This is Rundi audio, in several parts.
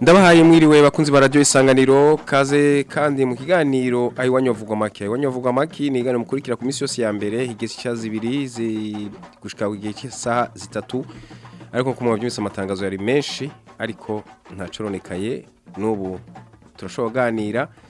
ndabahaye mwiriwe bakunzi barajyo isanganiro kaze kandi mu kiganiro ayiwanyo vuga make ayiwanyo vuga make ni igana mukurikira ku minsi yose ya mbere igice zibiri gushika igihe cy'isaha zitatu ariko ku muntu by'imisi amatangazo yari menshi ariko ntacoronekaye n'ubu turashobora kuganira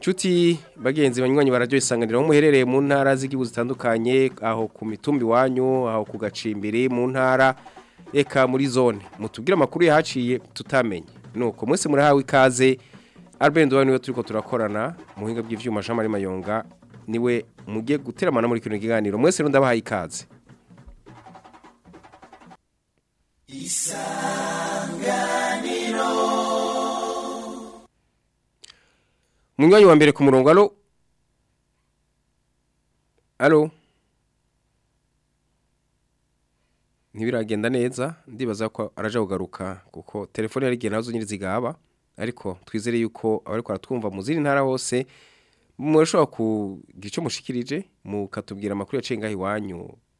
Chuti bagenzi banywanyi barajo muherereye mu ntara z'igihugu zitandukanye aho ku mitumbi wanyu aho ku gacimbiri mu ntara Eka muri zone mutubwire amakuru yahaciye tutamenye nuko munsi murahawe ikaze Albert Duwa niwe turiko turakorana mu hinga Jean Marie Mayonga niwe mugiye guteramana muri kino kiganiro mwese rundabahaye ikaze Isanganiro Munywanyi wa mbere ku murongo alo Alo ntibiragenda neza ndibaza ko araje kugaruka kuko telefone yari igihe nazo nyiriziga haba ariko twizere yuko abari twumva mu zindi ntara hose murashobora kugira icyo mushikirije mukatubwira amakuru yaciye ngaho iwanyu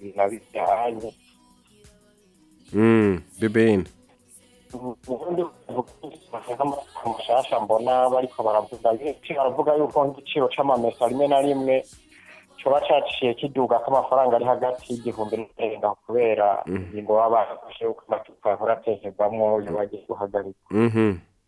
ibintu bijyanye beberene ubundi amashasha mbona bariko baravuga baravuga yuko nk'igiciro c'amamesa rimwe na rimwe kiba cyaciye kiduga ko amafaranga ari hagati y'igihumbi n'irindwi kubera mhm. ingingo baba barafashe uko amacupa ahora atezerwamo yaba agiye guhagarikwa mhm.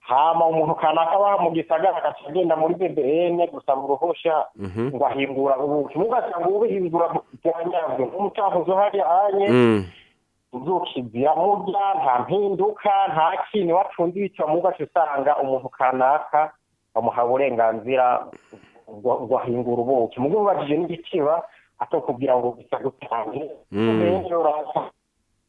hama umuntu kanaka wa mu gisagara agaca agenda muri bbn gusaba uruhushya ngo ahingura ubuki ugasanga ubuhindura byanyabwe nk'umucavuzi uhari anye ubyukizira mm. murya nta mpinduka nta kintu wacunze ibica mu gace usanga umuntu kanaka bamuha uburenganzira bwo ahingura ubuki mu bwibajije n'igiciba atokubwira ngo gusa gutanye mm.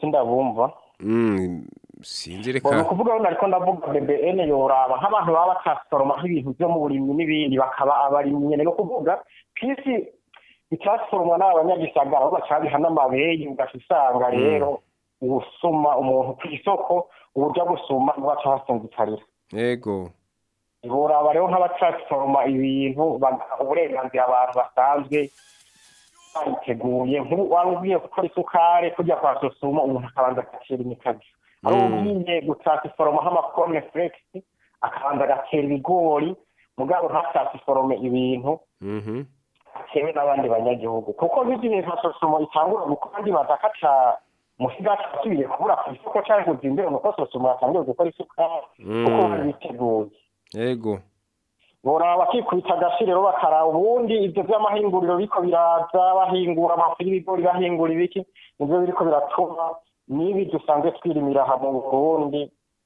sindabumva sinzi reka ni ukuvuga wenda ariko ndavuga bbn yoraba nk'abantu baba batasoroma nk'ibintu byo mu burimyi n'ibindi bakaba abarimyi nyene ni ukuvuga kw'isi icyasoromwa ni abanyagisagara aho bacabiha n'amabeyi usanga mm. rero usoma umuntu ku isoko uburyo busuma ugaca hasungikarira yego buraba rero nk'abacasoroma ibintu uburenganzira abantu basanzwe babiteguye waba ugiye gukora isukari kujya kwa sosoma umuntu akabanza agacira imikagi ari mm. ugiye gutasoroma nk'amakorome furegisi akabanza agatera ibigori mugabo ntacasorome ibintu mhm. kimwe n'abandi banyagihugu kuko bizinesi asosomo itangura gukora andi matakaca musigati asubiye kubura ku isoko cyangwa ngo zimbere nuko sosomo yatangiye gukora isukari kuko biteguye yego boraba bakikubita agasi rero bakara ubundi ibyo by'amahinguriro biko biraza bahingura amafu y'ibigori bahingura ibiki nibyo biriko biratuma n'ibi dusanzwe twirimira aha mu burundi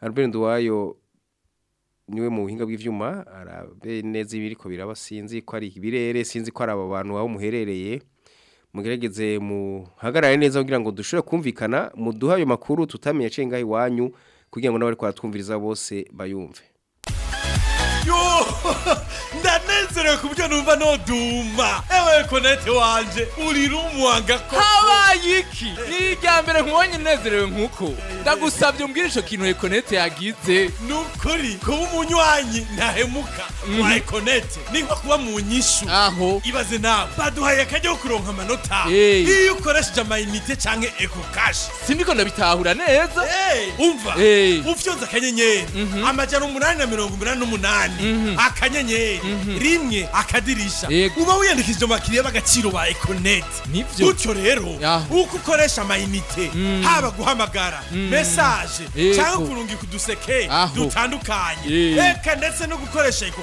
albert nduwayo niwe mu buhinga bw'ibyuma arabe neza ibiriko biraba sinzi ko ari ibirere sinzi ko ari aba bantu aho muherereye mugerageze muhagarare neza kugira ngo dushobore kumvikana muduhe ayo makuru tutamenye acenga iwanyu kugira ngo n'abari kuratwumviriza bose bayumve nsore kubyo numva noduma ewe konete wanje uri rumuwanga ko habaye iki ni mbere nkubonye unezerewe nk'uko ndagusabye umbwire ico kintu ekonete yagize ni ukuri kuba umunywanyi ntahemuka wa ekonete ni nko kuba mu nyishu aho ibaze nawe baduhaye akajya ko kuronka amanota iyo ukoresheje amayinite canke eko kashi sindiko ndabitahura neza umva ufyonze akanyenyeri mhm. amajana umunani na mirongo umunani n'umunani mhm. akanyenyeri mhm. kimwe akadirisha uba wiyandikije mu b'agaciro ba ekoneti nibyo gutyo rero uko ukoresha amayinite hmm. haba guhamagara hmm. mesaje cyangwa kurungika uduseke dutandukanye reka ndetse no gukoresha eko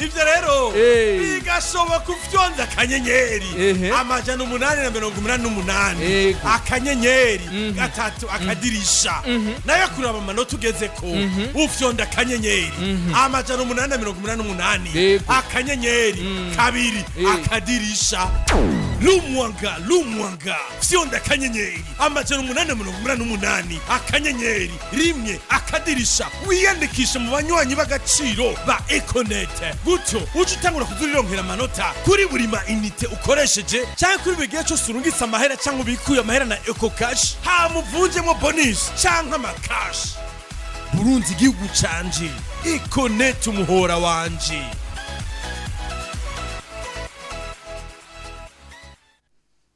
ibyo rero bigashoboka ubyonze akanyenyeri amajana umunani na mirongo umunani n'umunani akanyenyeri mhm. gatatu akadirisha nayo kureba amanota ugeze ko ufyonda akanyenyeri amajana umunani na mirongo umunani n'umunani akanyenyeri kabiri akadirisha lumwanga lumwanga fyonda akanyenyeri amajana umunani mirongo umunani n'umunani akanyenyeri rimwe akadirisha wiyandikisha mu banywanyi b'agaciro ba ekonete gutyo uje utangura kuzurironkera amanota kuri buri ma inite ukoresheje cyangwa kuri buri gihe cyose urungitse amahera cyangwa ubikuye amahera na eko kashi hamuvunjemo bonisi cyangwa amakashi burunzi igihugu canje ikonete umuhora wanje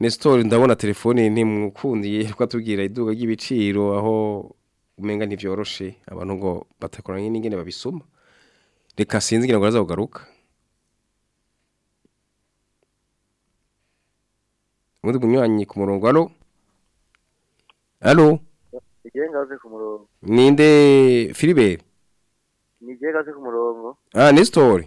nesitori ndabona telefone ntimwukundiye ko atubwira iduka ry'ibiciro aho umenga ntivyoroshe abantu ngo batakoranye n'ingene babisuma reka sinzi ingene ngo kugaruka ubundi munywanyi ku murongo alo alo ngaze ku murongo ninde Philibert ku murongo ah ni story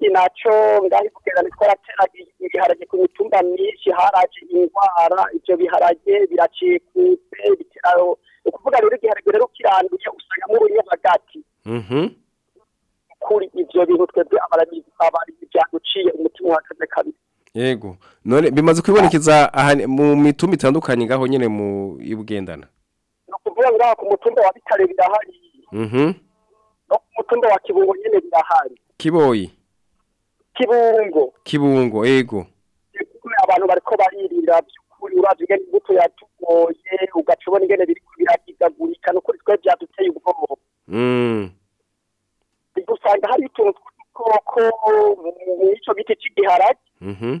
inaco ngaho kugeza ni twarateragi ibiharage ku mitumba myinshi haraje indwara ivyo biharage biracikutse ni kuvuga rero igiharage rero kiranduye usangamo ubunyabagati mhm. kuri ivyo bintu twebwe abarimi vyaguciye umutima uhagaze kabiri yego none bimaze kwibonekeza mu mitumba itandukanye ngaho nyene mu ibugendana ni ukuvuga ngaho ku mutumba wa bitare birahari mhm. no ku mutumba wa kibungo nyene birahari kiboyi kibungo kibungo yego abantu bariko baririra by'ukuri uravye ingene yatugoye ugaca ingene biriko biragigagurika nukuri twe vyaduteye ubwoba mm. usanga hari utuntu tw'udukoko mw'ico giti c'igiharage mm-hmm.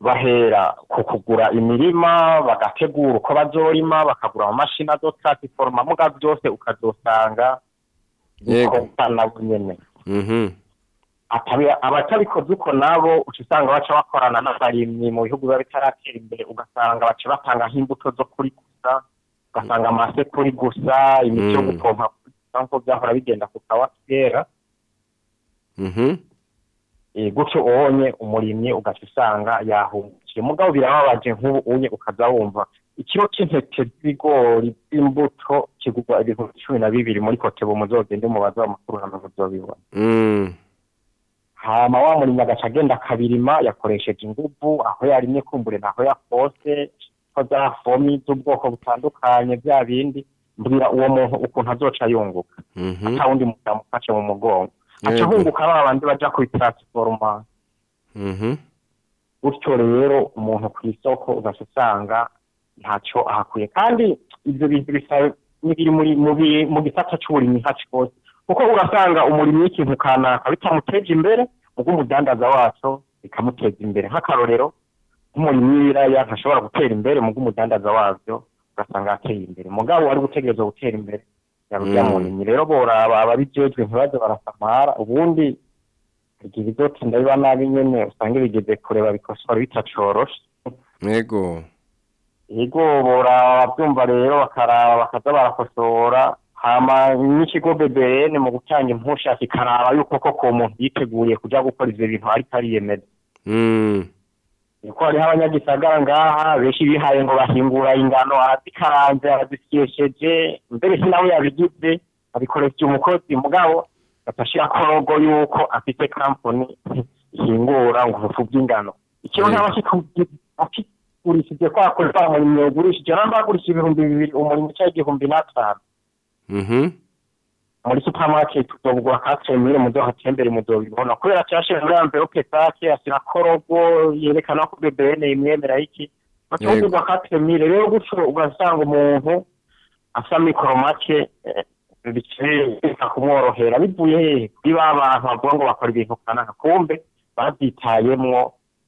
bahera ku kugura imirima bagategura uko bazorima bakagura amamashini adotasiforoma muga byose ukazosanga nyine mhm. abatabikoze uko nabo uca usanga baca bakorana n'abarimyi mu bihugu biba bitaratera imbere ugasanga baca batanga nk'imbuto zo kuri gusa ugasanga amase kuri gusa imiti yo mm. gupompa gusa byahora bigenda ku kawa kera mhm. Eh, gutyo ubonye umurimyi ugaca usanga yahungukiye mugabo birababaje nk'ubu unye ukaza ikiro cy'intete z'ibigori by'imbuto kigurwa ibihumbi cumi na bibiri muri kotebu ndi mubaza amakuru hano muzobibona mm. hama wa murimyi agaca agenda akabirima yakoresheje inguvu aho yarimye kumbure naho yakose ko za fomi z'ubwoko butandukanye bya bindi mbwira uwo muntu ukuntu azoca yunguka mhm. atawundi muntu yamufashe mu mugongo aca ahunguka ba bandi bajya kuri tarasiforoma mhm. gutyo rero umuntu ku isoko ugahita ntacyo ahakuye kandi ibyo bintu bisa n'ibiri mu gisata cy'uburimyi haci hose kuko ugasanga umurimo w'ikintu kanaka bitamuteje imbere ubwo umudandaza wacyo bikamuteza imbere nk'akarorero nk'umurimo w'ibiraya ntashobora gutera imbere mu bw'umudandaza wabyo ugasanga yateye imbere mugabo wari gutegereza gutera imbere munini mm. rero boraba abarijejwe ntibaze barasamara ubundi igihe bizotinda biba nabi nyene usange bigeze kure babikosora bitacoroshe yego yego boraba byumva rero bakaraba bakaza barakosora hama n'ikigo beberene mu gutanga impusha kikaraba yuko koko umuntu yiteguye kujya gukora ivyo bintu ariko ariyemeza mm. ko hariho abanyagisagara ngaha benshi bihaye ngo bahingura ingano arazikaranze arazishyesheje mbere nawe yabigize abikoresha umukozi mugabo gafashira korogo yuko afite kampani ihingura ngo ubufu bw'ingano ikintu mm. nk'aba akigurishije kwa kuri wa murimyi yagurishije namba agurishije ibihumbi bibiri umurimyi cyangwa igihumbi n'atanu mhm. muri supermarket utobwa katse muri muzo hatembere muzo bibona kubera cyashira muri envelope pake asira korogo yerekana ko BBN imwemera iki batobwa katse mire rero guco ugasanga umuntu asa mikoro make eh, bikita kumworohera bivuye hehe kuri ba bantu bavuga ngo bakora ibintu kanaka kumbe babyitayemwo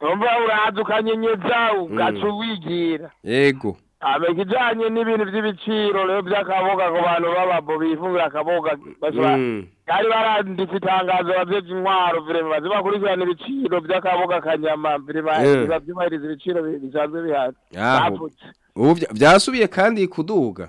urumva uraza ukanyenyeza ugaca uwigira yego ikijyanye n'ibintu by'ibiciro rero by'akaboga ku bantu b'ababo bifuza akaboga mm. bari baranditse itangazo babyeje intwaro virema zibakurikirana ibiciro by'akaboga kanyama virema byubahiriza ibiciro bisanzwe bihari ah, byasubiye kandi kuduga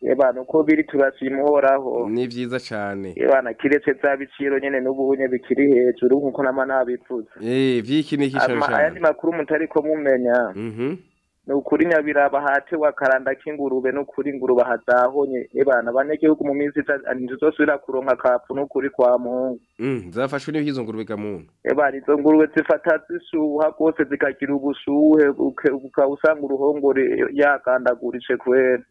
yebana uko biri turasimuhoraho ni byiza cyane yebana kiretse bya biciro nyine n'ubunye bikiri hejuru nk'uko n'amana nabivuze eh vyiki ni kishanje makuru mutari ko mumenya mhm ni ukuri nyabiraba hate wakaranda k'ingurube ni ukuri ingurube hadahonye ebana abanyagihugu mu minsi itatu zosubira kuronka kapu ni ukuri kwa muhungu mm, zafashwe n'izo ngurube gamuntu ebana izo ngurube zifata zisuha rwose zikagira ubushuhe ukaba usanga uruhongore yakandagurishe kubera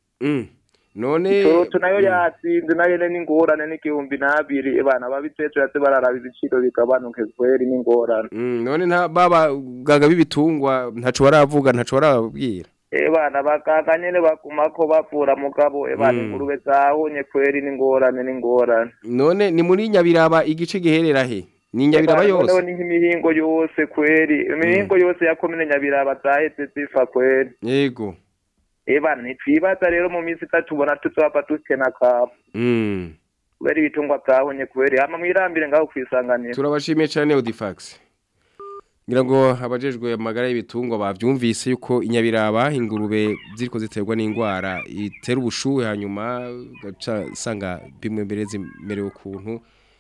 none itorotse nayo yatsinze nayo ni ingorane n'igihumbi n'abiri abantu eh, babitetse bararaba ibiciro bigabanuke kweri n'ingorane mm, none nta babaga b'ibitungwa ntacu baravuga ntacu barababwira ebana eh, bagaga nyene baguma ko bavura mugabo ebana eh, mm. ingurube zahunye kweri n'ingorane n'ingorane none ni muri nyabiraba igice giherera he ni nyabiraba yose ni nk'imihingo yose kweri imihingo mm. yose ya komine nyabiraba zahetse zifa kweri yego eba ntitwibaza rero mu minsi itatu ubona tuzaba dukena akabu mm. kubera ibitungwa byabonye kubera hano mwirambire ngaho kwisanganira turabashimiye cyane odifagisi ngira ngo abajejwe amagara y'ibitungwa babyumvise yuko inyabiraba ingurube ziriko ziterwa n'indwara itera ubushuhe hanyuma gaca sanga bimwe mbere zimerewe ukuntu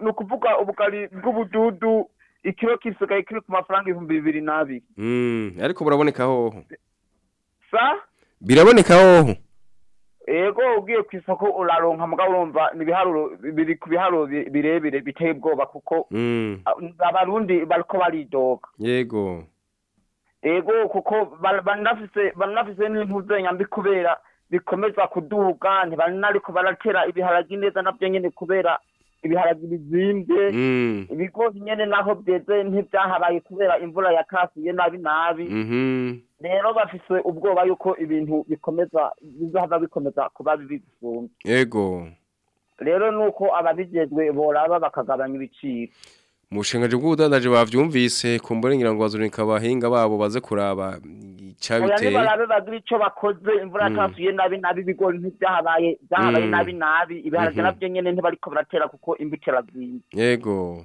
ni ukuvuga ubugari bw'ubududu ikiro kisigaye kiri ku mafaranga ibihumbi bibiri n'abiri mm, ariko buraboneka hoho biraboneka hoho yego ugiye ku isoko uraronka mugabo urumva ni ibiharuro biri ku biharuro birebire biteye ubwoba kuko mm. abarundi bariko baridoga yego ego kuko baranafise n'ibintu mbi kubera bikomeza kuduga ntibanariko baratera ibiharagi neza nabyo nyine kubera ibiharagi bizimbye mm. ibigori nyine naho byeze ntibyahabaye kubera imvura ya yakasiye nabi nabi mm-hmm. rero bafise ubwoba yuko ibintu bikomeza bizahava bikomeza kuba bibi gusumbya ego rero nuko ababigezwe boraba bakagabanya ibiciro Mushinga bw'ubudandaji babyumvise ku mbure ngira ngo bazurika bahinga babo baze kuraba icyabiteye barabe bagire icyo bakoze imvura hmm. yatasuye nabi nabi ibigori ntibyahabaye byahabaye hmm. nabi nabi ibiharage hmm. nabyo nyine ntibariko baratera kuko imbuto irazinze yego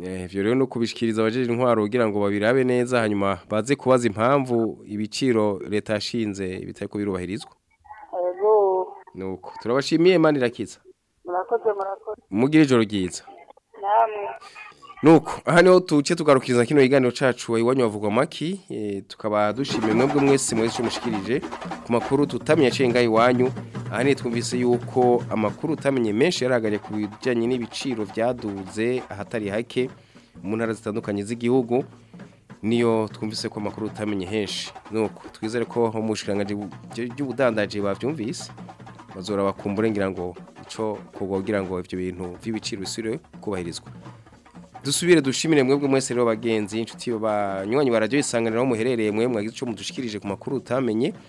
eh, eh, ibyo rero ni ukubishyikiriza abajeje intwaro kugira ngo babirabe neza hanyuma baze kubaza impamvu ibiciro leta yashinze bitari kubirubahirizwa nuko turabashimiye mani irakiza murakoze murakoze mugire ijoro ryiza nuko aha tuce tugarukiriza kino kiganiro cyacu iwanyu wavugwa amaki e, tukaba dushimiye mwebwe mwese mwese umushikirije ku makuru tutamenye acenga iwanyu aha twumvise yuko amakuru utamenye menshi yarahagaye ku bijyanye n'ibiciro byaduze ahatari hake mu ntara zitandukanye z'igihugu niyo twumvise ko amakuru utamenye henshi nuko twizere ko ho mu by'ubudandaje babyumvise bazora bakumbura ngo icyo kugira ngo ibyo bintu by'ibiciro bisubire kubahirizwa dusubire dushimire mwebwe mwese rero bagenzi inshuti yo banywanyi baradio isanganira muherereye mwe mwagize ico mudushikirije ku makuru utamenye